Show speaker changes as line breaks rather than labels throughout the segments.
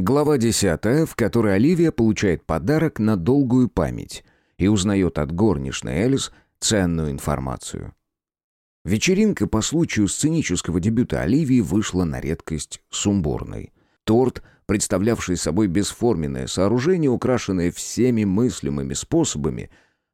Глава 10, в которой Оливия получает подарок на долгую память и узнает от горничной Элис ценную информацию. Вечеринка по случаю сценического дебюта Оливии вышла на редкость сумбурной. Торт, представлявший собой бесформенное сооружение, украшенное всеми мыслимыми способами,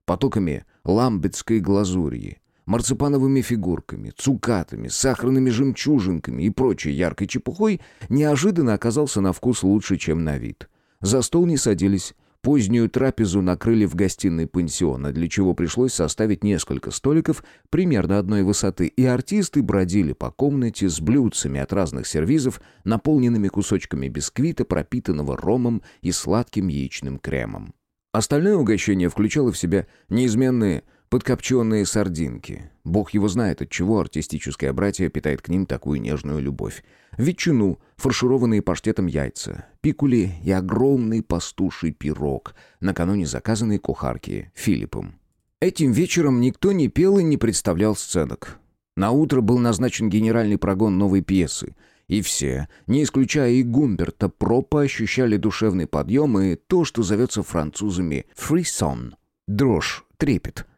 потоками ламбетской глазурьи, марципановыми фигурками, цукатами, сахарными жемчужинками и прочей яркой чепухой, неожиданно оказался на вкус лучше, чем на вид. За стол не садились, Позднюю трапезу накрыли в гостиной пансиона, для чего пришлось составить несколько столиков примерно одной высоты, и артисты бродили по комнате с блюдцами от разных сервизов, наполненными кусочками бисквита, пропитанного ромом и сладким яичным кремом. Остальное угощение включало в себя неизменные Подкопченные сардинки. Бог его знает, от чего артистическое братье питает к ним такую нежную любовь. Ветчину, фаршированные паштетом яйца, пикули и огромный пастуший пирог, накануне заказанный кухарке Филиппом. Этим вечером никто не пел и не представлял сценок. На утро был назначен генеральный прогон новой пьесы, и все, не исключая и Гумберта Пропа, ощущали душевный подъем и то, что зовется французами «фрисон» — дрожь, трепет —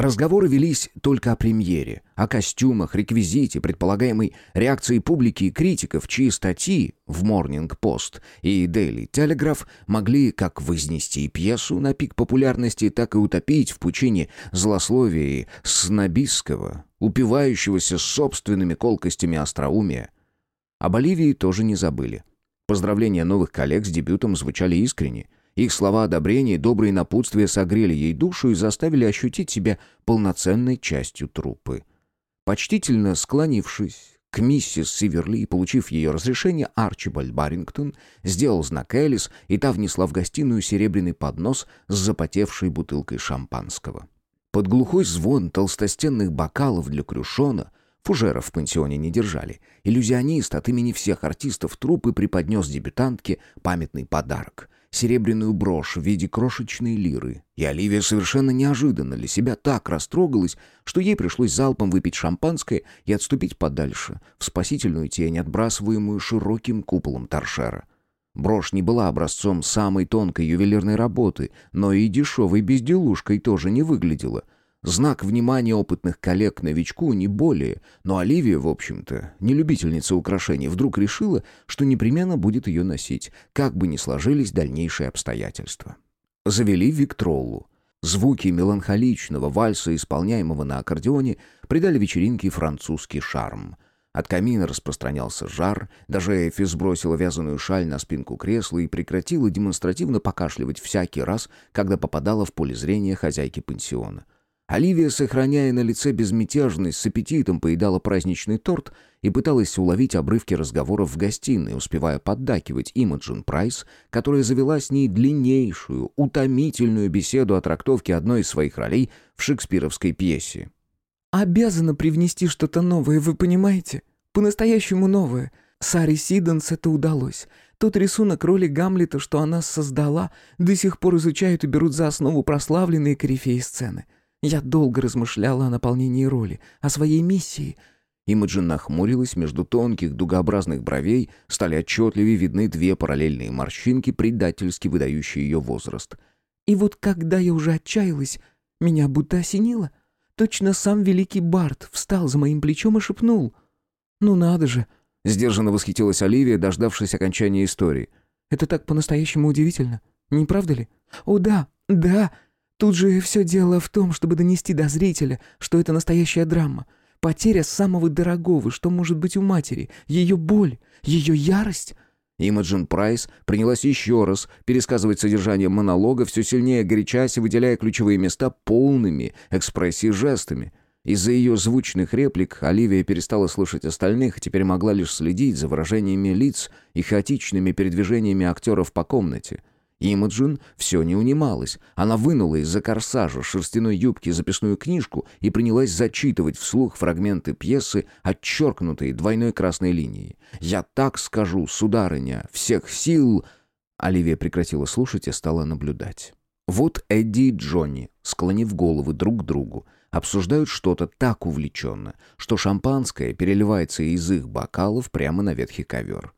Разговоры велись только о премьере, о костюмах, реквизите, предполагаемой реакции публики и критиков, чьи статьи в Morning Post и Daily Telegraph могли как вознести пьесу на пик популярности, так и утопить в пучине злословия и снобистского, упивающегося собственными колкостями остроумия. О Боливии тоже не забыли. Поздравления новых коллег с дебютом звучали искренне – их слова одобрения и добрые напутствия согрели ей душу и заставили ощутить себя полноценной частью труппы. Почтительно склонившись к миссис Сиверли и получив ее разрешение, Арчибальд Баррингтон сделал знак Элис, и та внесла в гостиную серебряный поднос с запотевшей бутылкой шампанского. Под глухой звон толстостенных бокалов для крюшона Фужеров в пансионе не держали. Иллюзионист от имени всех артистов труппы преподнес дебютантке памятный подарок серебряную брошь в виде крошечной лиры. И Оливия совершенно неожиданно для себя так растрогалась, что ей пришлось залпом выпить шампанское и отступить подальше, в спасительную тень, отбрасываемую широким куполом торшера. Брошь не была образцом самой тонкой ювелирной работы, но и дешевой безделушкой тоже не выглядела — Знак внимания опытных коллег новичку не более, но Оливия, в общем-то, не любительница украшений, вдруг решила, что непременно будет ее носить, как бы ни сложились дальнейшие обстоятельства. Завели Виктроллу. Звуки меланхоличного вальса, исполняемого на аккордеоне, придали вечеринке французский шарм. От камина распространялся жар, даже Эфи сбросила вязаную шаль на спинку кресла и прекратила демонстративно покашливать всякий раз, когда попадала в поле зрения хозяйки пансиона. Оливия, сохраняя на лице безмятежность, с аппетитом поедала праздничный торт и пыталась уловить обрывки разговоров в гостиной, успевая поддакивать Имаджин Прайс, которая завела с ней длиннейшую, утомительную беседу о трактовке одной из своих ролей в шекспировской пьесе.
«Обязана привнести что-то новое, вы понимаете? По-настоящему новое. Саре Сиденс это удалось. Тот рисунок роли Гамлета, что она создала, до сих пор изучают и берут за основу прославленные корифеи сцены». Я долго размышляла о наполнении роли, о своей миссии.
Имаджин нахмурилась, между тонких дугообразных бровей стали отчетливее видны две параллельные морщинки, предательски выдающие ее возраст.
И вот когда я уже отчаялась, меня будто осенило. Точно сам великий Барт встал за моим плечом и шепнул. «Ну надо же!» — сдержанно восхитилась Оливия, дождавшись окончания истории. «Это так по-настоящему удивительно, не правда ли? О да, да!» Тут же все дело в том, чтобы донести до зрителя, что это настоящая драма. Потеря самого дорогого, что может быть у матери, ее боль, ее ярость.
Имаджин Прайс принялась еще раз пересказывать содержание монолога, все сильнее горячась и выделяя ключевые места полными экспрессии жестами. Из-за ее звучных реплик Оливия перестала слышать остальных и теперь могла лишь следить за выражениями лиц и хаотичными передвижениями актеров по комнате. Имаджин все не унималась. Она вынула из-за корсажа шерстяной юбки записную книжку и принялась зачитывать вслух фрагменты пьесы, отчеркнутые двойной красной линией. «Я так скажу, сударыня, всех сил...» Оливия прекратила слушать и стала наблюдать. Вот Эдди и Джонни, склонив головы друг к другу, обсуждают что-то так увлеченно, что шампанское переливается из их бокалов прямо на ветхий ковер.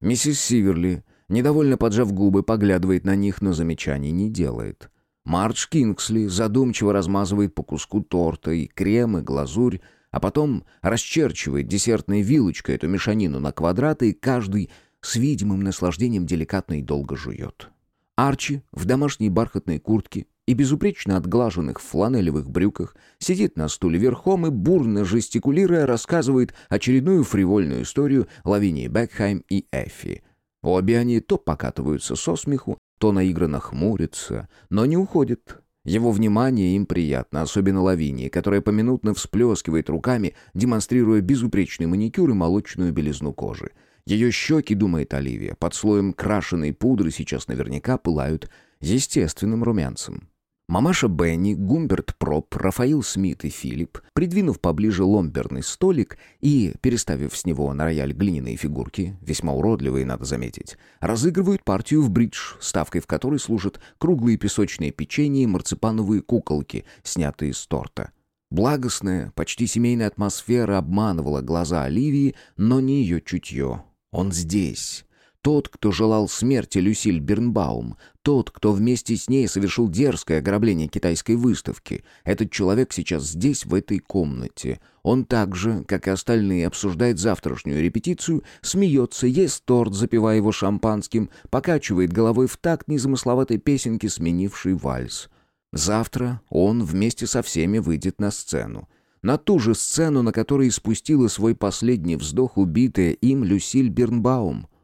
Миссис Сиверли Недовольно поджав губы, поглядывает на них, но замечаний не делает. Мардж Кингсли задумчиво размазывает по куску торта и крем, и глазурь, а потом расчерчивает десертной вилочкой эту мешанину на квадраты, и каждый с видимым наслаждением деликатно и долго жует. Арчи в домашней бархатной куртке и безупречно отглаженных фланелевых брюках сидит на стуле верхом и, бурно жестикулируя, рассказывает очередную фривольную историю Лавинии Бекхайм и Эффи. Обе они то покатываются со смеху, то наигранно хмурится, но не уходит. Его внимание им приятно, особенно Лавинии, которая поминутно всплескивает руками, демонстрируя безупречный маникюр и молочную белизну кожи. Ее щеки, думает Оливия, под слоем крашеной пудры сейчас наверняка пылают естественным румянцем. Мамаша Бенни, Гумберт Проп, Рафаил Смит и Филипп, придвинув поближе ломберный столик и переставив с него на рояль глиняные фигурки, весьма уродливые, надо заметить, разыгрывают партию в бридж, ставкой в которой служат круглые песочные печенья и марципановые куколки, снятые с торта. Благостная, почти семейная атмосфера обманывала глаза Оливии, но не ее чутье. Он здесь, тот, кто желал смерти Люсиль Бернбаум, тот, кто вместе с ней совершил дерзкое ограбление китайской выставки, этот человек сейчас здесь, в этой комнате. Он так же, как и остальные, обсуждает завтрашнюю репетицию, смеется, ест торт, запивая его шампанским, покачивает головой в такт незамысловатой песенки, сменившей вальс. Завтра он вместе со всеми выйдет на сцену. На ту же сцену, на которой испустила свой последний вздох убитая им Люсиль Бернбаум —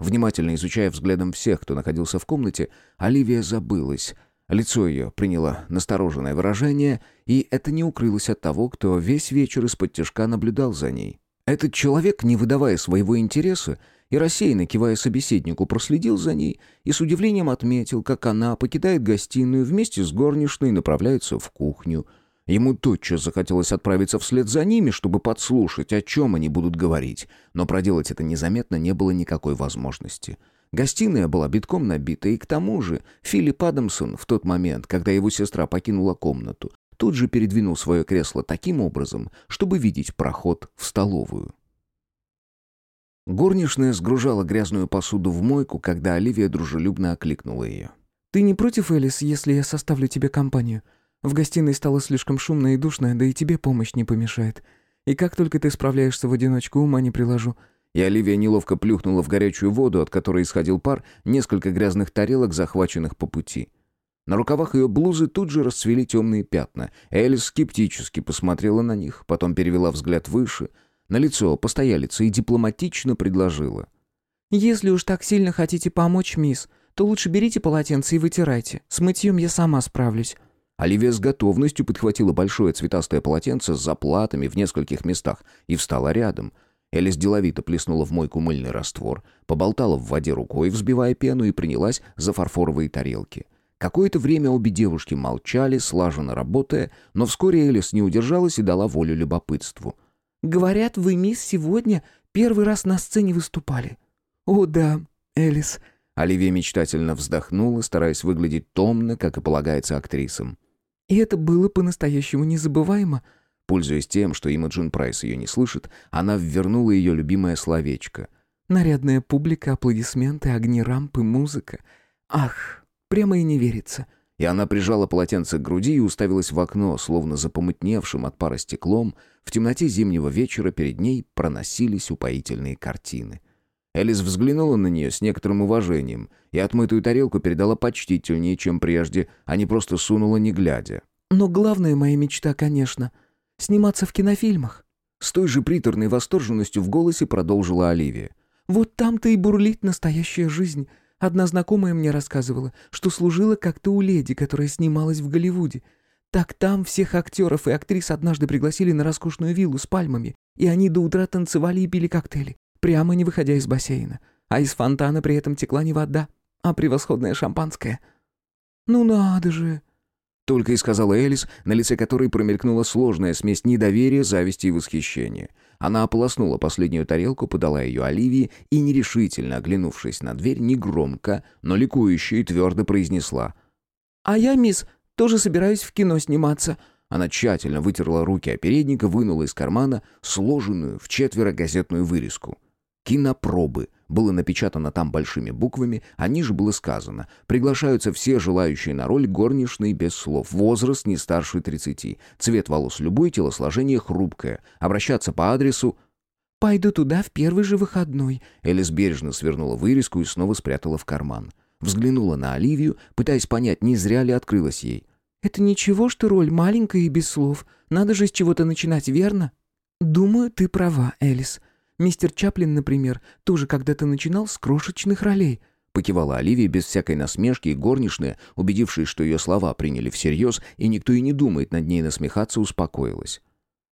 Внимательно изучая взглядом всех, кто находился в комнате, Оливия забылась. Лицо ее приняло настороженное выражение, и это не укрылось от того, кто весь вечер из-под тяжка наблюдал за ней. Этот человек, не выдавая своего интереса и рассеянно кивая собеседнику, проследил за ней и с удивлением отметил, как она покидает гостиную вместе с горничной и направляется в кухню — Ему тотчас захотелось отправиться вслед за ними, чтобы подслушать, о чем они будут говорить, но проделать это незаметно не было никакой возможности. Гостиная была битком набита, и к тому же Филипп Адамсон в тот момент, когда его сестра покинула комнату, тут же передвинул свое кресло таким образом, чтобы видеть проход в столовую. Горничная сгружала грязную посуду в мойку, когда Оливия дружелюбно окликнула ее.
«Ты не против, Элис, если я составлю тебе компанию? В гостиной стало слишком шумно и душно, да и тебе помощь не помешает. И как только ты справляешься в одиночку, ума не приложу».
И Оливия неловко плюхнула в горячую воду, от которой исходил пар, несколько грязных тарелок, захваченных по пути. На рукавах ее блузы тут же расцвели темные пятна. Элис скептически посмотрела на них, потом перевела взгляд выше, на лицо постоялицы и дипломатично предложила.
«Если уж так сильно хотите помочь, мисс, то лучше берите полотенце и вытирайте. С мытьем я сама справлюсь».
Оливия с готовностью подхватила большое цветастое полотенце с заплатами в нескольких местах и встала рядом. Элис деловито плеснула в мойку мыльный раствор, поболтала в воде рукой, взбивая пену, и принялась за фарфоровые тарелки. Какое-то время обе девушки молчали, слаженно работая, но вскоре Элис не удержалась и дала волю любопытству.
«Говорят, вы, мисс, сегодня первый раз на сцене выступали». «О, да, Элис».
Оливия мечтательно вздохнула, стараясь выглядеть томно, как и полагается актрисам.
И это было по-настоящему незабываемо.
Пользуясь тем, что Имаджин Прайс ее не слышит, она ввернула ее любимое словечко.
Нарядная публика, аплодисменты, огни рампы, музыка. Ах, прямо и не верится.
И она прижала полотенце к груди и уставилась в окно, словно запомутневшим от пара стеклом. В темноте зимнего вечера перед ней проносились упоительные картины. Элис взглянула на нее с некоторым уважением и отмытую тарелку передала почтительнее, чем прежде, а не просто сунула не глядя.
«Но главная моя мечта, конечно, сниматься в кинофильмах».
С той же приторной восторженностью в голосе продолжила Оливия.
«Вот там-то и бурлит настоящая жизнь. Одна знакомая мне рассказывала, что служила как-то у леди, которая снималась в Голливуде. Так там всех актеров и актрис однажды пригласили на роскошную виллу с пальмами, и они до утра танцевали и пили коктейли прямо не выходя из бассейна. А из фонтана при этом текла не вода, а превосходное шампанское. «Ну надо же!»
Только и сказала Элис, на лице которой промелькнула сложная смесь недоверия, зависти и восхищения. Она ополоснула последнюю тарелку, подала ее Оливии и, нерешительно оглянувшись на дверь, негромко, но ликующе и твердо произнесла.
«А я, мисс, тоже собираюсь в кино сниматься».
Она тщательно вытерла руки о передника, вынула из кармана сложенную в четверо газетную вырезку. Кинопробы Было напечатано там большими буквами, а ниже было сказано «Приглашаются все желающие на роль горничной без слов, возраст не старше 30, цвет волос любой, телосложение хрупкое, обращаться по адресу...»
«Пойду туда в первый же выходной».
Элис бережно свернула вырезку и снова спрятала в карман. Взглянула на Оливию, пытаясь понять, не зря ли открылась ей.
«Это ничего, что роль маленькая и без слов. Надо же с чего-то начинать, верно?» «Думаю, ты права, Элис. Мистер Чаплин, например, тоже когда-то начинал с крошечных ролей».
Покивала Оливия без всякой насмешки, и горничная, убедившись, что ее слова приняли всерьез, и никто и не думает над ней насмехаться, успокоилась.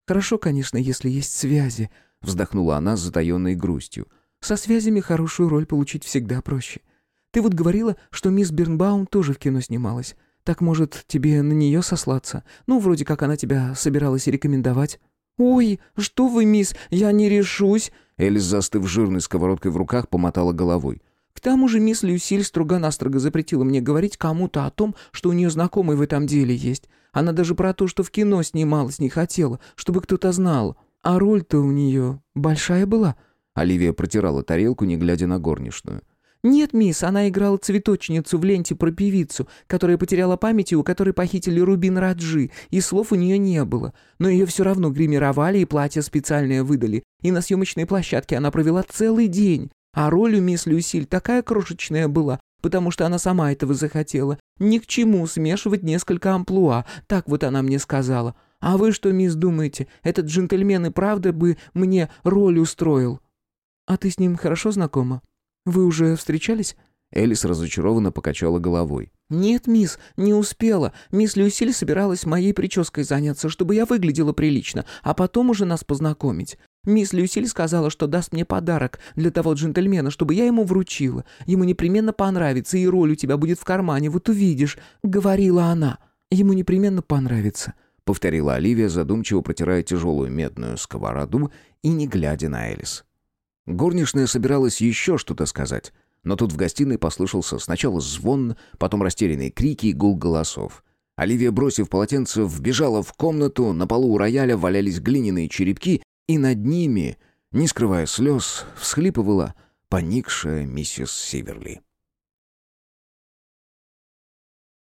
«Хорошо, конечно, если есть связи», — вздохнула она с затаенной грустью. «Со связями хорошую роль получить всегда проще. Ты вот говорила, что мисс Бернбаум тоже в кино снималась. Так, может, тебе на нее сослаться? Ну, вроде как она тебя собиралась рекомендовать». «Ой, что вы, мисс, я не решусь!»
Элис, застыв жирной сковородкой в руках, помотала головой.
«К тому же мисс Люсиль строго-настрого запретила мне говорить кому-то о том, что у нее знакомый в этом деле есть. Она даже про то, что в кино снималась, не хотела, чтобы кто-то знал. А роль-то у нее большая была».
Оливия протирала тарелку, не глядя на горничную.
«Нет, мисс, она играла цветочницу в ленте про певицу, которая потеряла память и у которой похитили Рубин Раджи, и слов у нее не было. Но ее все равно гримировали и платье специальное выдали, и на съемочной площадке она провела целый день. А роль у мисс Люсиль такая крошечная была, потому что она сама этого захотела. Ни к чему смешивать несколько амплуа, так вот она мне сказала. А вы что, мисс, думаете, этот джентльмен и правда бы мне роль устроил?» «А ты с ним хорошо знакома?» «Вы уже встречались?»
Элис разочарованно покачала головой.
«Нет, мисс, не успела. Мисс Люсиль собиралась моей прической заняться, чтобы я выглядела прилично, а потом уже нас познакомить. Мисс Люсиль сказала, что даст мне подарок для того джентльмена, чтобы я ему вручила. Ему непременно понравится, и роль у тебя будет в кармане, вот увидишь», — говорила она. «Ему непременно понравится», —
повторила Оливия, задумчиво протирая тяжелую медную сковороду и не глядя на Элис. Горничная собиралась еще что-то сказать, но тут в гостиной послышался сначала звон, потом растерянные крики и гул голосов. Оливия, бросив полотенце, вбежала в комнату, на полу у рояля валялись глиняные черепки, и над ними, не скрывая слез, всхлипывала поникшая миссис Сиверли.